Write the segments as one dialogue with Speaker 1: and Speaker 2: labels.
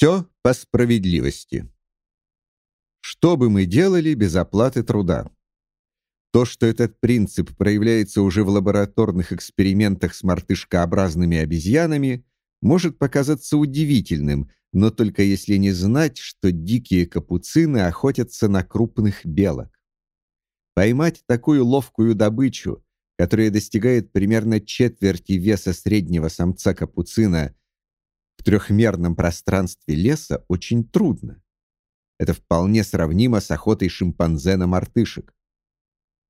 Speaker 1: Все по справедливости. Что бы мы делали без оплаты труда? То, что этот принцип проявляется уже в лабораторных экспериментах с мартышкообразными обезьянами, может показаться удивительным, но только если не знать, что дикие капуцины охотятся на крупных белок. Поймать такую ловкую добычу, которая достигает примерно четверти веса среднего самца капуцина в трехмерном пространстве леса, очень трудно. Это вполне сравнимо с охотой шимпанзе на мартышек.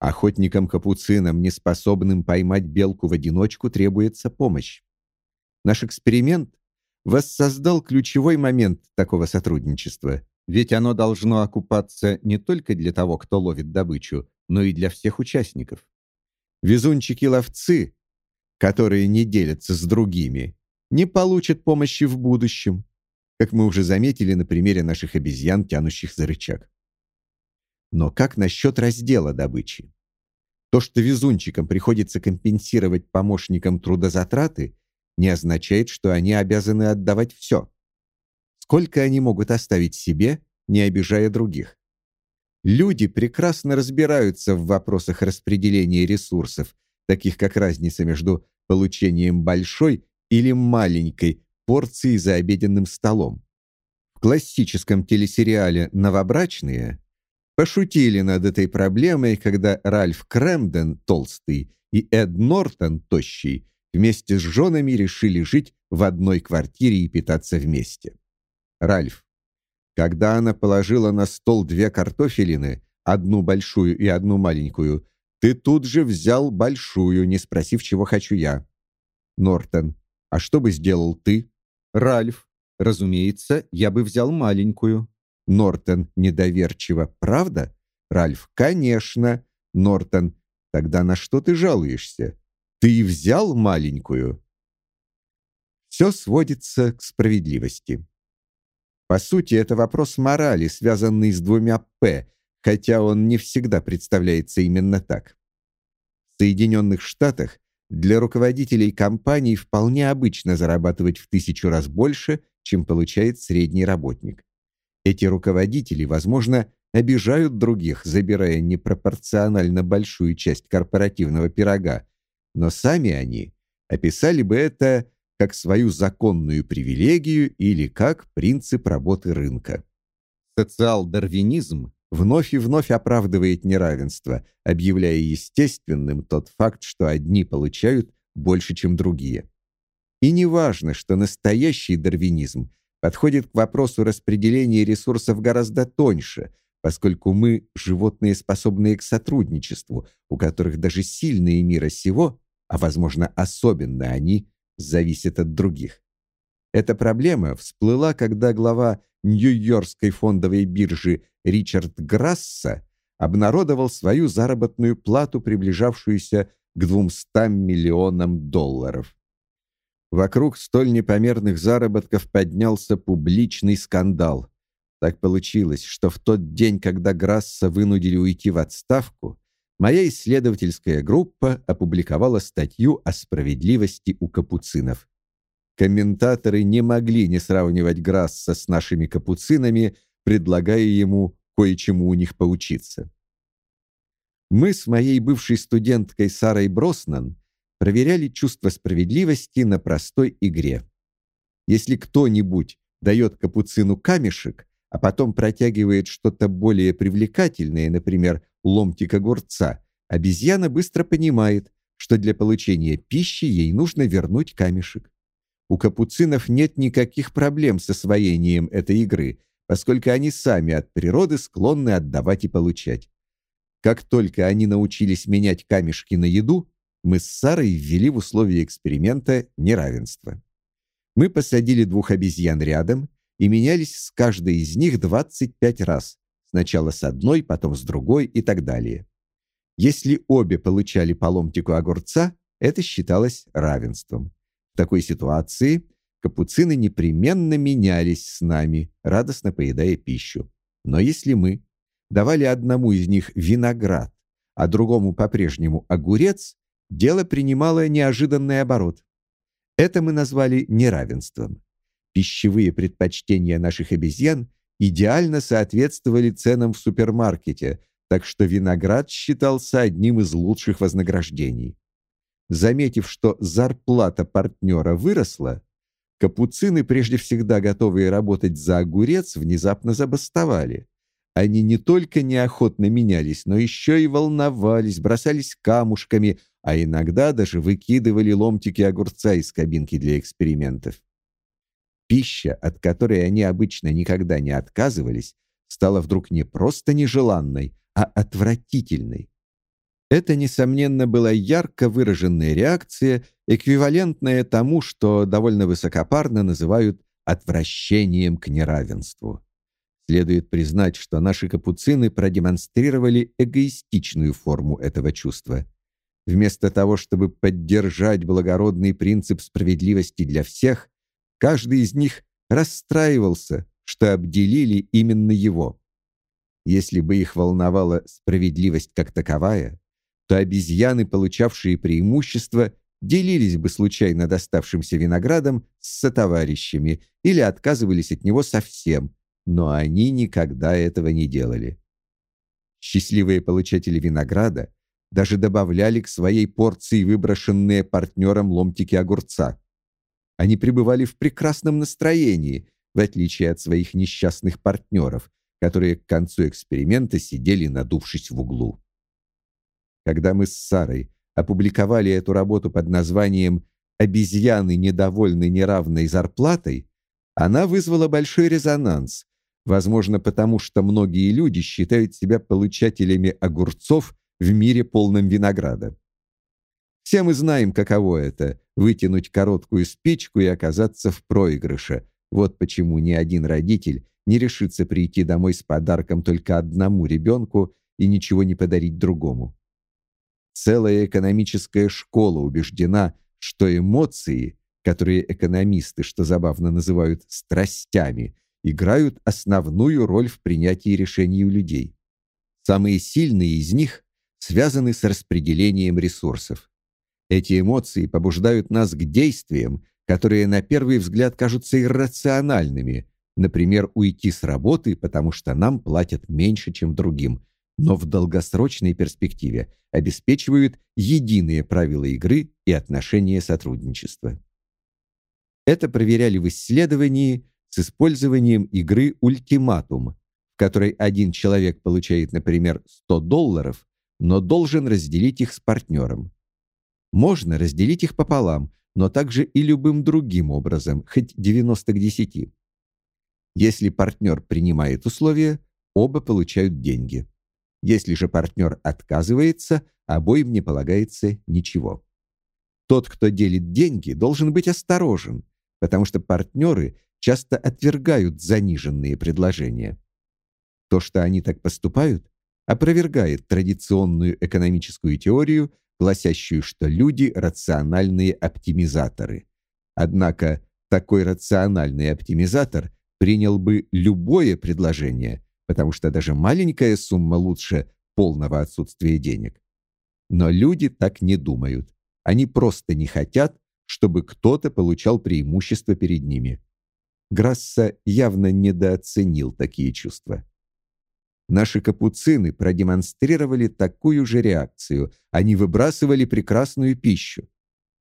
Speaker 1: Охотникам-капуцинам, не способным поймать белку в одиночку, требуется помощь. Наш эксперимент воссоздал ключевой момент такого сотрудничества, ведь оно должно окупаться не только для того, кто ловит добычу, но и для всех участников. Везунчики-ловцы, которые не делятся с другими, не получат помощи в будущем, как мы уже заметили на примере наших обезьян, тянущих за рычаг. Но как насчет раздела добычи? То, что везунчикам приходится компенсировать помощникам трудозатраты, не означает, что они обязаны отдавать все. Сколько они могут оставить себе, не обижая других? Люди прекрасно разбираются в вопросах распределения ресурсов, таких как разница между получением большой или маленькой порции за обеденным столом. В классическом телесериале «Новобрачные» пошутили над этой проблемой, когда Ральф Крэмден, толстый, и Эд Нортон, тощий, вместе с женами решили жить в одной квартире и питаться вместе. Ральф. Когда она положила на стол две картофелины, одну большую и одну маленькую, ты тут же взял большую, не спросив, чего хочу я. Нортон. А что бы сделал ты? Ральф. Разумеется, я бы взял маленькую. Нортон недоверчиво. Правда? Ральф. Конечно. Нортон. Тогда на что ты жалуешься? Ты взял маленькую. Все сводится к справедливости. По сути, это вопрос морали, связанный с двумя «п», хотя он не всегда представляется именно так. В Соединенных Штатах для руководителей компаний вполне обычно зарабатывать в тысячу раз больше, чем получает средний работник. Эти руководители, возможно, обижают других, забирая непропорционально большую часть корпоративного пирога, но сами они описали бы это как свою законную привилегию или как принцип работы рынка. Социал-дарвинизм вновь и вновь оправдывает неравенство, объявляя естественным тот факт, что одни получают больше, чем другие. И не важно, что настоящий дарвинизм подходит к вопросу распределения ресурсов гораздо тоньше, поскольку мы животные, способные к сотрудничеству, у которых даже сильные мира сего, а возможно, особенно они, зависят от других. Эта проблема всплыла, когда глава Нью-Йоркской фондовой биржи Ричард Грасса обнародовал свою заработную плату, приближавшуюся к 200 миллионам долларов. Вокруг столь непомерных заработков поднялся публичный скандал. Так получилось, что в тот день, когда Грасса вынудили уйти в отставку, моя исследовательская группа опубликовала статью о справедливости у капуцинов. Комментаторы не могли не сравнивать Грасса с нашими капуцинами, предлагая ему кое-чему у них поучиться. Мы с моей бывшей студенткой Сарой Броснан проверяли чувство справедливости на простой игре. Если кто-нибудь дает капуцину камешек, а потом протягивает что-то более привлекательное, например, ломтик огурца, обезьяна быстро понимает, что для получения пищи ей нужно вернуть камешек. У капуцинов нет никаких проблем с освоением этой игры, поскольку они сами от природы склонны отдавать и получать. Как только они научились менять камешки на еду, мы с Сарой ввели в условия эксперимента неравенство. Мы посадили двух обезьян рядом и менялись с каждой из них 25 раз, сначала с одной, потом с другой и так далее. Если обе получали по ломтику огурца, это считалось равенством. В такой ситуации капуцины непременно менялись с нами, радостно поедая пищу. Но если мы давали одному из них виноград, а другому по-прежнему огурец, дело принимало неожиданный оборот. Это мы назвали неравенством. Пищевые предпочтения наших обезьян идеально соответствовали ценам в супермаркете, так что виноград считался одним из лучших вознаграждений. Заметив, что зарплата партнера выросла, капуцины, прежде всегда готовые работать за огурец, внезапно забастовали. Они не только неохотно менялись, но еще и волновались, бросались камушками, а иногда даже выкидывали ломтики огурца из кабинки для экспериментов. Пища, от которой они обычно никогда не отказывались, стала вдруг не просто нежеланной, а отвратительной. Это, несомненно, была ярко выраженная реакция, эквивалентная тому, что довольно высокопарно называют отвращением к неравенству. Следует признать, что наши капуцины продемонстрировали эгоистичную форму этого чувства. Вместо того, чтобы поддержать благородный принцип справедливости для всех, каждый из них расстраивался, что обделили именно его. Если бы их волновала справедливость как таковая, то обезьяны, получавшие преимущество, делились бы случайно доставшимся виноградом с сотоварищами или отказывались от него совсем, но они никогда этого не делали. Счастливые получатели винограда даже добавляли к своей порции выброшенные партнером ломтики огурца. Они пребывали в прекрасном настроении, в отличие от своих несчастных партнеров, которые к концу эксперимента сидели надувшись в углу. Когда мы с Сарой опубликовали эту работу под названием «Обезьяны недовольны неравной зарплатой», она вызвала большой резонанс, возможно, потому что многие люди считают себя получателями огурцов в мире полном винограда. Все мы знаем, каково это вытянуть короткую спичку и оказаться в проигрыше. Вот почему ни один родитель не решится прийти домой с подарком только одному ребенку и ничего не подарить другому. Целая экономическая школа убеждена, что эмоции, которые экономисты, что забавно называют страстями, играют основную роль в принятии решений у людей. Самые сильные из них связаны с распределением ресурсов. Эти эмоции побуждают нас к действиям, которые на первый взгляд кажутся иррациональными, например, уйти с работы, потому что нам платят меньше, чем другим, но в долгосрочной перспективе обеспечивают единые правила игры и отношения сотрудничества. Это проверяли в исследовании с использованием игры ультиматум, в которой один человек получает, например, 100 долларов, но должен разделить их с партнером. Можно разделить их пополам, но также и любым другим образом, хоть 90 к 10. Если партнер принимает условия, оба получают деньги. Если же партнер отказывается, обоим не полагается ничего. Тот, кто делит деньги, должен быть осторожен, потому что партнеры часто отвергают заниженные предложения. То, что они так поступают, опровергает традиционную экономическую теорию, гласящую, что люди рациональные оптимизаторы. Однако такой рациональный оптимизатор принял бы любое предложение, потому что даже маленькая сумма лучше полного отсутствия денег. Но люди так не думают. Они просто не хотят, чтобы кто-то получал преимущество перед ними. Грасса явно недооценил такие чувства. Наши капуцины продемонстрировали такую же реакцию. Они выбрасывали прекрасную пищу.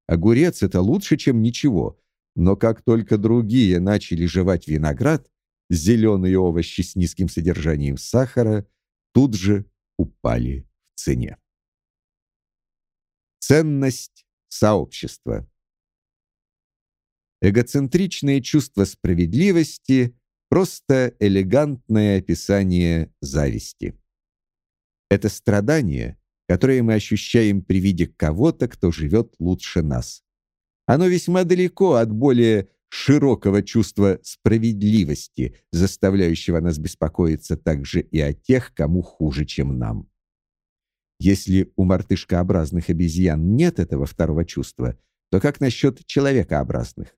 Speaker 1: Огурец это лучше, чем ничего. Но как только другие начали жевать виноград, зеленые овощи с низким содержанием сахара тут же упали в цене. Ценность сообщества. Эгоцентричное чувство справедливости просто элегантное описание зависти. Это страдание, которое мы ощущаем при виде кого-то, кто живет лучше нас. Оно весьма далеко от более широкого чувства справедливости, заставляющего нас беспокоиться также и о тех, кому хуже, чем нам. Если у мартышкообразных обезьян нет этого второго чувства, то как насчет человекообразных?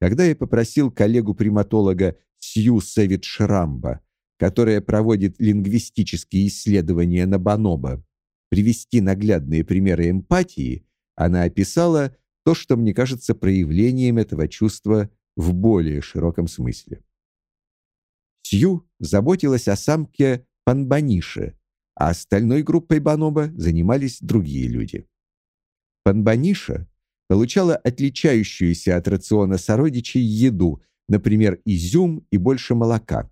Speaker 1: Когда я попросил коллегу-приматолога Сью Севит Шрамба, которая проводит лингвистические исследования на бонобо, привести наглядные примеры эмпатии, она описала то, что мне кажется проявлением этого чувства в более широком смысле. Сью заботилась о самке Панбанише, а остальной группой бонобо занимались другие люди. Панбаниша получала отличающуюся от рациона сородичей еду, например, изюм и больше молока.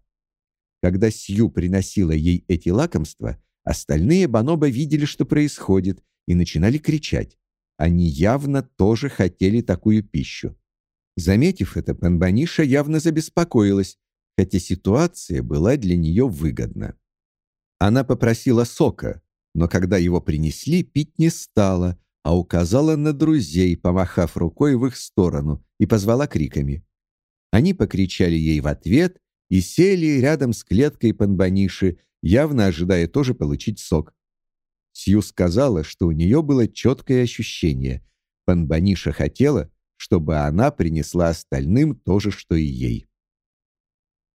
Speaker 1: Когда Сью приносила ей эти лакомства, остальные бонобо видели, что происходит, и начинали кричать. Они явно тоже хотели такую пищу. Заметив это, Панбаниша явно забеспокоилась, хотя ситуация была для нее выгодна. Она попросила сока, но когда его принесли, пить не стала, а указала на друзей, помахав рукой в их сторону, и позвала криками. Они покричали ей в ответ и сели рядом с клеткой Панбаниши, явно ожидая тоже получить сок. Сью сказала, что у нее было четкое ощущение. Панбаниша хотела, чтобы она принесла остальным то же, что и ей.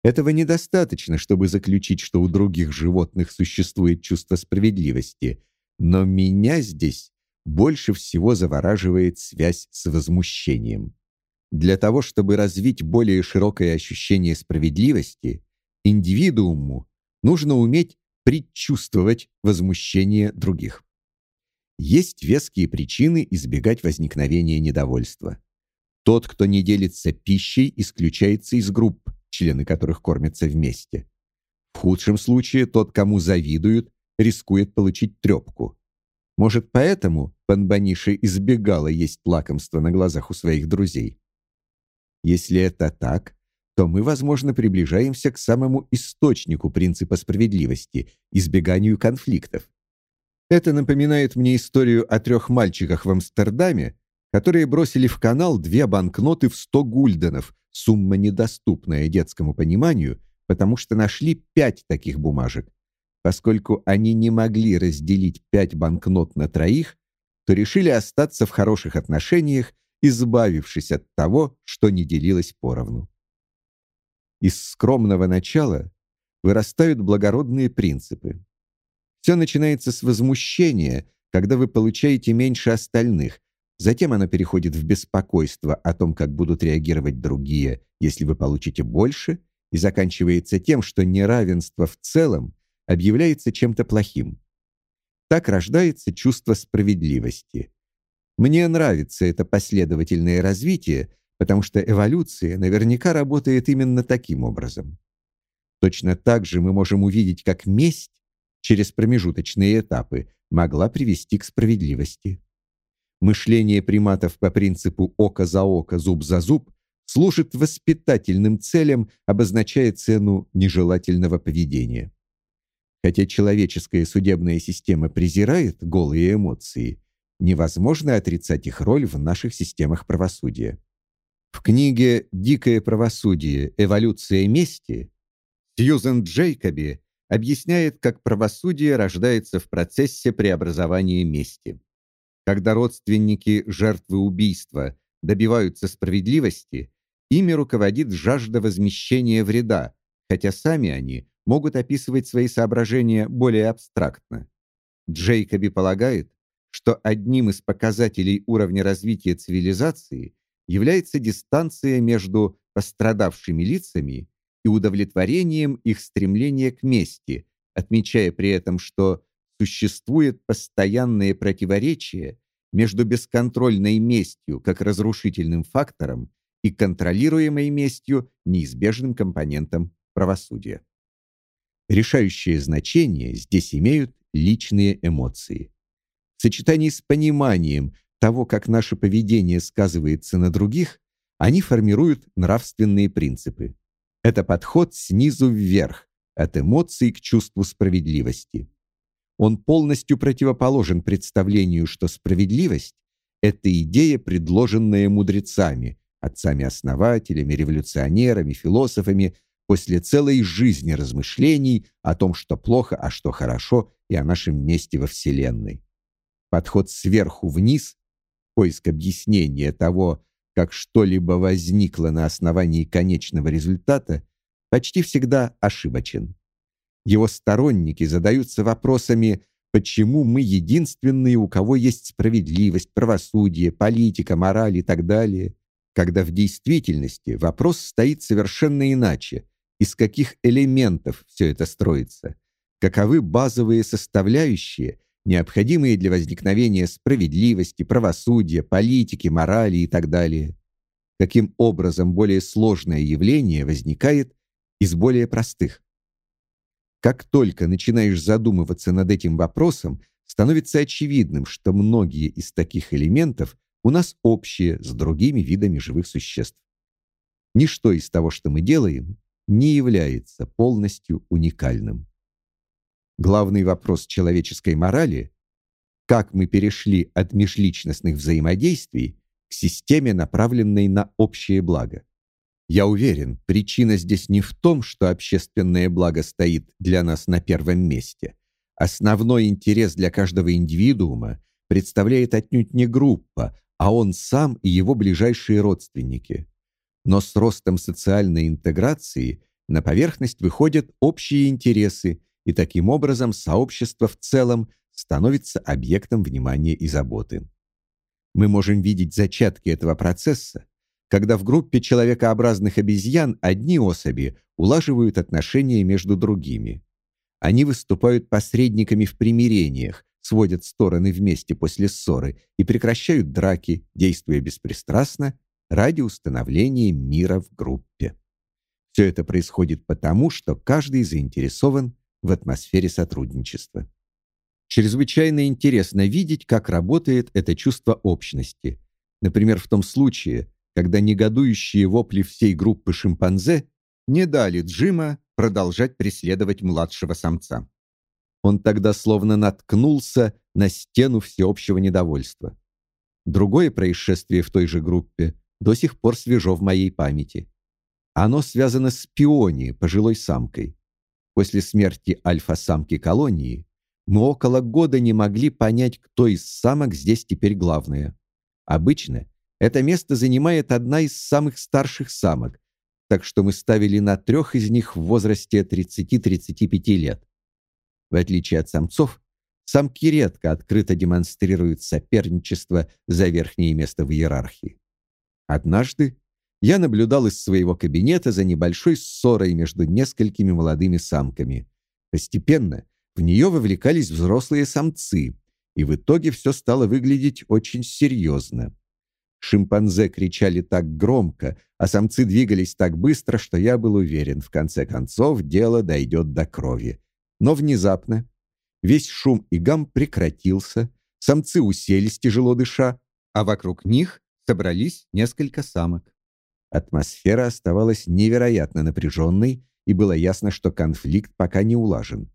Speaker 1: Этого недостаточно, чтобы заключить, что у других животных существует чувство справедливости, но меня здесь больше всего завораживает связь с возмущением. Для того, чтобы развить более широкое ощущение справедливости, индивидууму нужно уметь предчувствовать возмущение других. Есть веские причины избегать возникновения недовольства. Тот, кто не делится пищей, исключается из групп, члены которых кормятся вместе. В худшем случае тот, кому завидуют, рискует получить трепку. Может, поэтому Панбаниши избегала есть лакомства на глазах у своих друзей. Если это так, то мы, возможно, приближаемся к самому источнику принципа справедливости избеганию конфликтов. Это напоминает мне историю о трех мальчиках в Амстердаме, которые бросили в канал две банкноты в 100 гульденов Сумма недоступная детскому пониманию, потому что нашли пять таких бумажек. Поскольку они не могли разделить пять банкнот на троих, то решили остаться в хороших отношениях, избавившись от того, что не делилось поровну. Из скромного начала вырастают благородные принципы. Все начинается с возмущения, когда вы получаете меньше остальных, Затем она переходит в беспокойство о том, как будут реагировать другие, если вы получите больше, и заканчивается тем, что неравенство в целом объявляется чем-то плохим. Так рождается чувство справедливости. Мне нравится это последовательное развитие, потому что эволюция наверняка работает именно таким образом. Точно так же мы можем увидеть, как месть через промежуточные этапы могла привести к справедливости. Мышление приматов по принципу око за око, зуб за зуб служит воспитательным целям, обозначая цену нежелательного поведения. Хотя человеческая судебная система презирает голые эмоции, невозможно отрицать их роль в наших системах правосудия. В книге «Дикое правосудие. Эволюция мести» Сьюзен Джейкоби объясняет, как правосудие рождается в процессе преобразования мести. Когда родственники жертвы убийства добиваются справедливости, ими руководит жажда возмещения вреда, хотя сами они могут описывать свои соображения более абстрактно. Джейкоби полагает, что одним из показателей уровня развития цивилизации является дистанция между пострадавшими лицами и удовлетворением их стремления к мести, отмечая при этом, что существует постоянное противоречие между бесконтрольной местью как разрушительным фактором и контролируемой местью неизбежным компонентом правосудия. Решающее значение здесь имеют личные эмоции. В сочетании с пониманием того, как наше поведение сказывается на других, они формируют нравственные принципы. Это подход снизу вверх, от эмоций к чувству справедливости. Он полностью противоположен представлению, что справедливость это идея, предложенная мудрецами, отцами-основателями, революционерами, философами после целой жизни размышлений о том, что плохо, а что хорошо, и о нашем месте во вселенной. Подход сверху вниз, поиск объяснения того, как что-либо возникло на основании конечного результата, почти всегда ошибочен. Его сторонники задаются вопросами, почему мы единственные, у кого есть справедливость, правосудие, политика, мораль и так далее. когда в действительности вопрос стоит совершенно иначе. Из каких элементов все это строится? Каковы базовые составляющие, необходимые для возникновения справедливости, правосудия, политики, морали и так далее? Каким образом более сложное явление возникает из более простых? Как только начинаешь задумываться над этим вопросом, становится очевидным, что многие из таких элементов у нас общие с другими видами живых существ. Ничто из того, что мы делаем, не является полностью уникальным. Главный вопрос человеческой морали как мы перешли от межличностных взаимодействий к системе, направленной на общее благо. Я уверен, причина здесь не в том, что общественное благо стоит для нас на первом месте. Основной интерес для каждого индивидуума представляет отнюдь не группа, а он сам и его ближайшие родственники. Но с ростом социальной интеграции на поверхность выходят общие интересы, и таким образом сообщество в целом становится объектом внимания и заботы. Мы можем видеть зачатки этого процесса, когда в группе человекообразных обезьян одни особи улаживают отношения между другими. Они выступают посредниками в примирениях, сводят стороны вместе после ссоры и прекращают драки, действуя беспристрастно ради установления мира в группе. Все это происходит потому, что каждый заинтересован в атмосфере сотрудничества. Чрезвычайно интересно видеть, как работает это чувство общности. Например, в том случае, когда негодующие вопли всей группы шимпанзе не дали Джима продолжать преследовать младшего самца. Он тогда словно наткнулся на стену всеобщего недовольства. Другое происшествие в той же группе до сих пор свежо в моей памяти. Оно связано с Пиони, пожилой самкой. После смерти альфа-самки колонии мы около года не могли понять, кто из самок здесь теперь главная. Обычно это место занимает одна из самых старших самок, так что мы ставили на трех из них в возрасте 30-35 лет. В отличие от самцов, самки редко открыто демонстрируют соперничество за верхнее место в иерархии. Однажды я наблюдал из своего кабинета за небольшой ссорой между несколькими молодыми самками. Постепенно в нее вовлекались взрослые самцы, и в итоге все стало выглядеть очень серьезно. Шимпанзе кричали так громко, а самцы двигались так быстро, что я был уверен, в конце концов дело дойдет до крови. Но внезапно весь шум и гам прекратился, самцы уселись, тяжело дыша, а вокруг них собрались несколько самок. Атмосфера оставалась невероятно напряженной, и было ясно, что конфликт пока не улажен.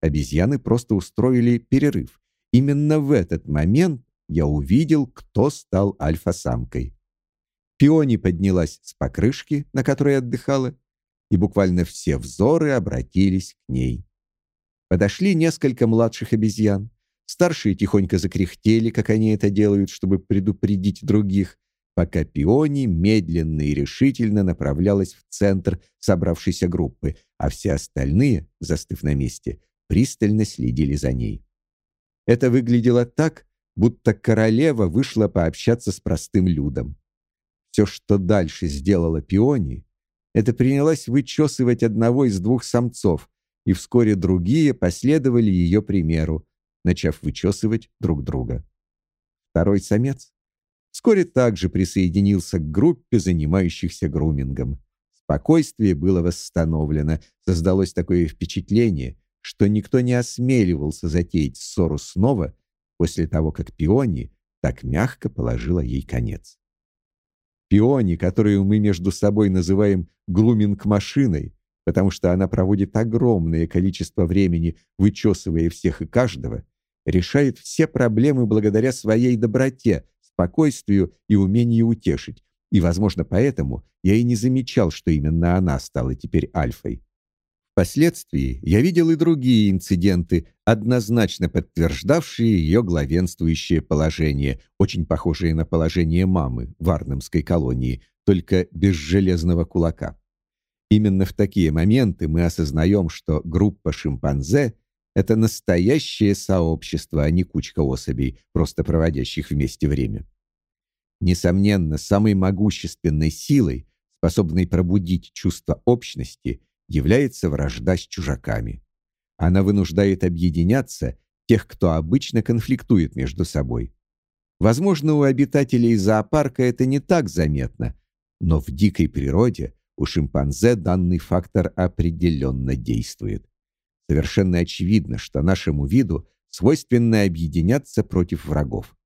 Speaker 1: Обезьяны просто устроили перерыв. Именно в этот момент я увидел, кто стал альфа-самкой. Пиони поднялась с покрышки, на которой отдыхала, и буквально все взоры обратились к ней. Подошли несколько младших обезьян. Старшие тихонько закряхтели, как они это делают, чтобы предупредить других, пока Пиони медленно и решительно направлялась в центр собравшейся группы, а все остальные, застыв на месте, пристально следили за ней. Это выглядело так, будто королева вышла пообщаться с простым людом. Все, что дальше сделала Пиони, это принялась вычесывать одного из двух самцов, и вскоре другие последовали ее примеру, начав вычесывать друг друга. Второй самец вскоре также присоединился к группе занимающихся грумингом. Спокойствие было восстановлено, создалось такое впечатление, что никто не осмеливался затеять ссору снова после того, как Пиони так мягко положила ей конец. Пиони, которую мы между собой называем глуминг-машиной, потому что она проводит огромное количество времени, вычесывая всех и каждого, решает все проблемы благодаря своей доброте, спокойствию и умению утешить. И, возможно, поэтому я и не замечал, что именно она стала теперь альфой. Впоследствии я видел и другие инциденты, однозначно подтверждавшие ее главенствующее положение, очень похожее на положение мамы в Арнемской колонии, только без железного кулака. Именно в такие моменты мы осознаем, что группа шимпанзе — это настоящее сообщество, а не кучка особей, просто проводящих вместе время. Несомненно, самой могущественной силой, способной пробудить чувство общности, является вражда с чужаками. Она вынуждает объединяться тех, кто обычно конфликтует между собой. Возможно, у обитателей зоопарка это не так заметно, но в дикой природе у шимпанзе данный фактор определенно действует. Совершенно очевидно, что нашему виду свойственно объединяться против врагов.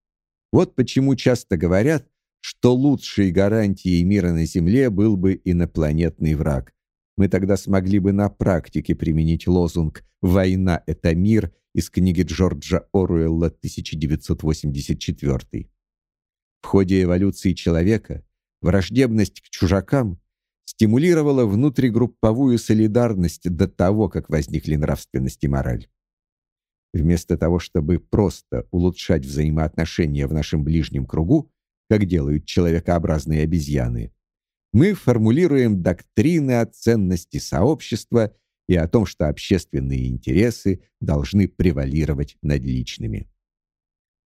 Speaker 1: Вот почему часто говорят, что лучшей гарантией мира на Земле был бы инопланетный враг. Мы тогда смогли бы на практике применить лозунг «Война – это мир» из книги Джорджа Оруэлла 1984. В ходе эволюции человека враждебность к чужакам стимулировала внутригрупповую солидарность до того, как возникли нравственность и мораль. Вместо того, чтобы просто улучшать взаимоотношения в нашем ближнем кругу, как делают человекообразные обезьяны, мы формулируем доктрины о ценности сообщества и о том, что общественные интересы должны превалировать над личными.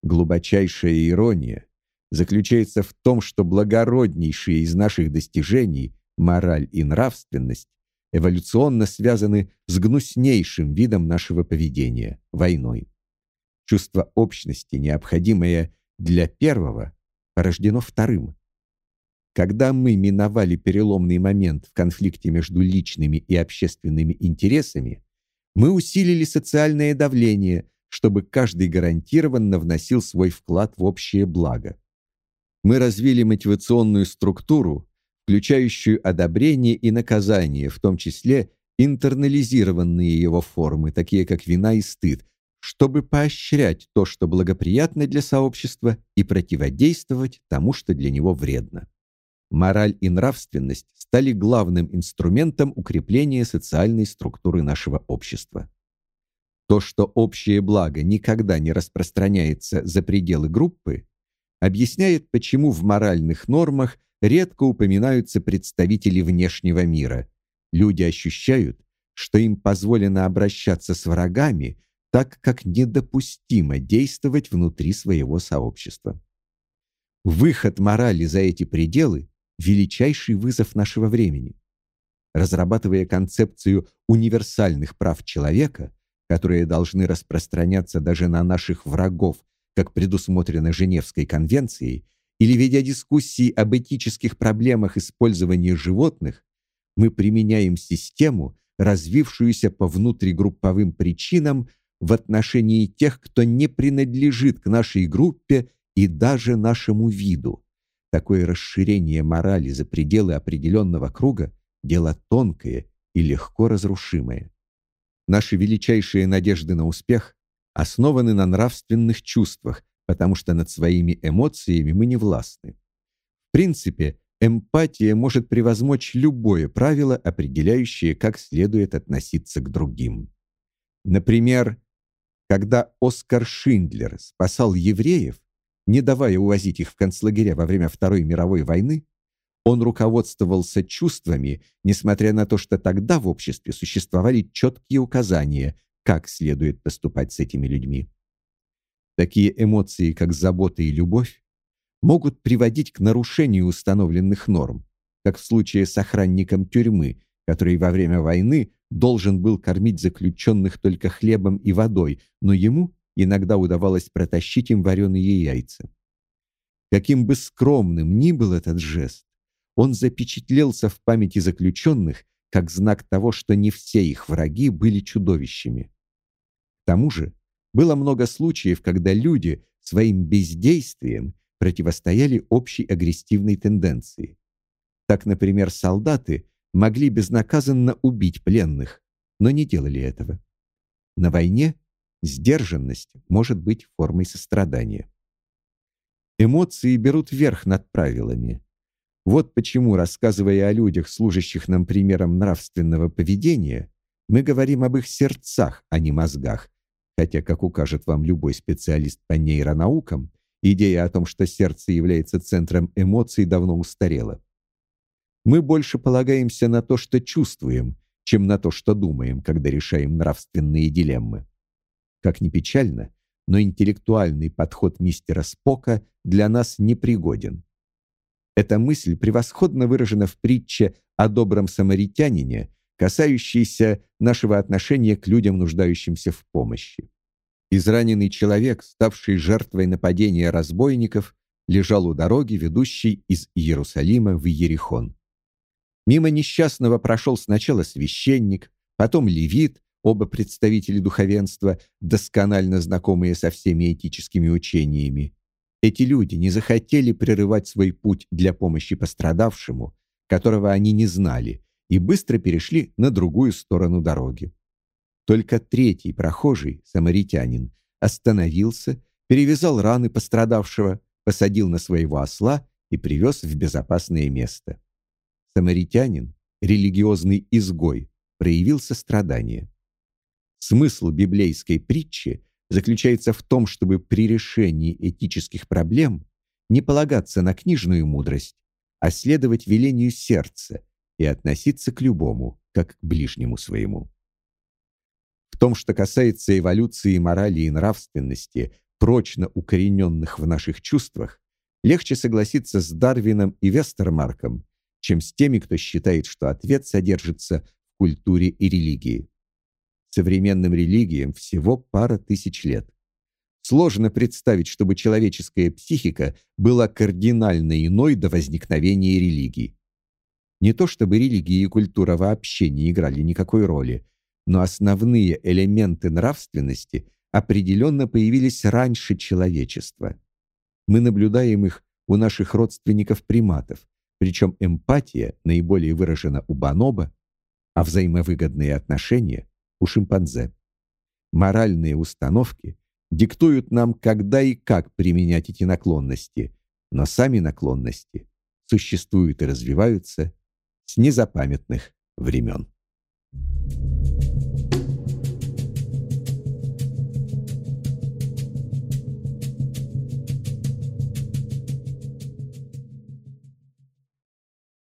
Speaker 1: Глубочайшая ирония заключается в том, что благороднейшие из наших достижений, мораль и нравственность, эволюционно связаны с гнуснейшим видом нашего поведения войной. Чувство общности, необходимое для первого, порождено вторым. Когда мы миновали переломный момент в конфликте между личными и общественными интересами, мы усилили социальное давление, чтобы каждый гарантированно вносил свой вклад в общее благо. Мы развили мотивационную структуру, включающую одобрение и наказание, в том числе интернализированные его формы, такие как вина и стыд, чтобы поощрять то, что благоприятно для сообщества, и противодействовать тому, что для него вредно. Мораль и нравственность стали главным инструментом укрепления социальной структуры нашего общества. То, что общее благо никогда не распространяется за пределы группы, объясняет, почему в моральных нормах редко упоминаются представители внешнего мира. Люди ощущают, что им позволено обращаться с врагами, так как недопустимо действовать внутри своего сообщества. Выход морали за эти пределы величайший вызов нашего времени. Разрабатывая концепцию универсальных прав человека, которые должны распространяться даже на наших врагов, как предусмотрено Женевской конвенцией, или ведя дискуссии об этических проблемах использования животных, мы применяем систему, развившуюся по внутригрупповым причинам в отношении тех, кто не принадлежит к нашей группе и даже нашему виду. Такое расширение морали за пределы определенного круга дело тонкое и легко разрушимое. Наши величайшие надежды на успех основаны на нравственных чувствах, потому что над своими эмоциями мы не властны. В принципе, эмпатия может превозмочь любое правило, определяющее, как следует относиться к другим. Например, когда Оскар Шиндлер спасал евреев, не давая увозить их в концлагеря во время Второй мировой войны, он руководствовался чувствами, несмотря на то, что тогда в обществе существовали четкие указания, как следует поступать с этими людьми. Такие эмоции, как забота и любовь, могут приводить к нарушению установленных норм, как в случае с охранником тюрьмы, который во время войны должен был кормить заключенных только хлебом и водой, но ему иногда удавалось протащить им вареные яйца. Каким бы скромным ни был этот жест, он запечатлелся в памяти заключенных как знак того, что не все их враги были чудовищами. К тому же, было много случаев, когда люди своим бездействием противостояли общей агрессивной тенденции. Так, например, солдаты могли безнаказанно убить пленных, но не делали этого. На войне сдержанность может быть формой сострадания. Эмоции берут верх над правилами. Вот почему, рассказывая о людях, служащих нам примером нравственного поведения, мы говорим об их сердцах, а не мозгах, Хотя, как укажет вам любой специалист по нейронаукам, идея о том, что сердце является центром эмоций, давно устарела. Мы больше полагаемся на то, что чувствуем, чем на то, что думаем, когда решаем нравственные дилеммы. Как ни печально, но интеллектуальный подход мистера Спока для нас непригоден. Эта мысль превосходно выражена в притче о добром самаритянине, касающейся нашего отношения к людям, нуждающимся в помощи. Израненный человек, ставший жертвой нападения разбойников, лежал у дороги, ведущей из Иерусалима в Иерихон. Мимо несчастного прошел сначала священник, потом левит, оба представители духовенства, досконально знакомые со всеми этическими учениями. Эти люди не захотели прерывать свой путь для помощи пострадавшему, которого они не знали, и быстро перешли на другую сторону дороги. Только третий прохожий, самаритянин, остановился, перевязал раны пострадавшего, посадил на своего осла и привез в безопасное место. Самаритянин, религиозный изгой, проявил сострадание. Смысл библейской притчи заключается в том, чтобы при решении этических проблем не полагаться на книжную мудрость, а следовать велению сердца и относиться к любому, как к ближнему своему. В том, что касается эволюции морали и нравственности, прочно укорененных в наших чувствах, легче согласиться с Дарвином и Вестермарком, чем с теми, кто считает, что ответ содержится в культуре и религии. Современным религиям всего пара тысяч лет. Сложно представить, чтобы человеческая психика была кардинально иной до возникновения религии. Не то чтобы религия и культура вообще не играли никакой роли, но основные элементы нравственности определенно появились раньше человечества. Мы наблюдаем их у наших родственников-приматов, причем эмпатия наиболее выражена у бонобо, а взаимовыгодные отношения у шимпанзе. Моральные установки диктуют нам, когда и как применять эти наклонности, но сами наклонности существуют и развиваются незапамятных времен.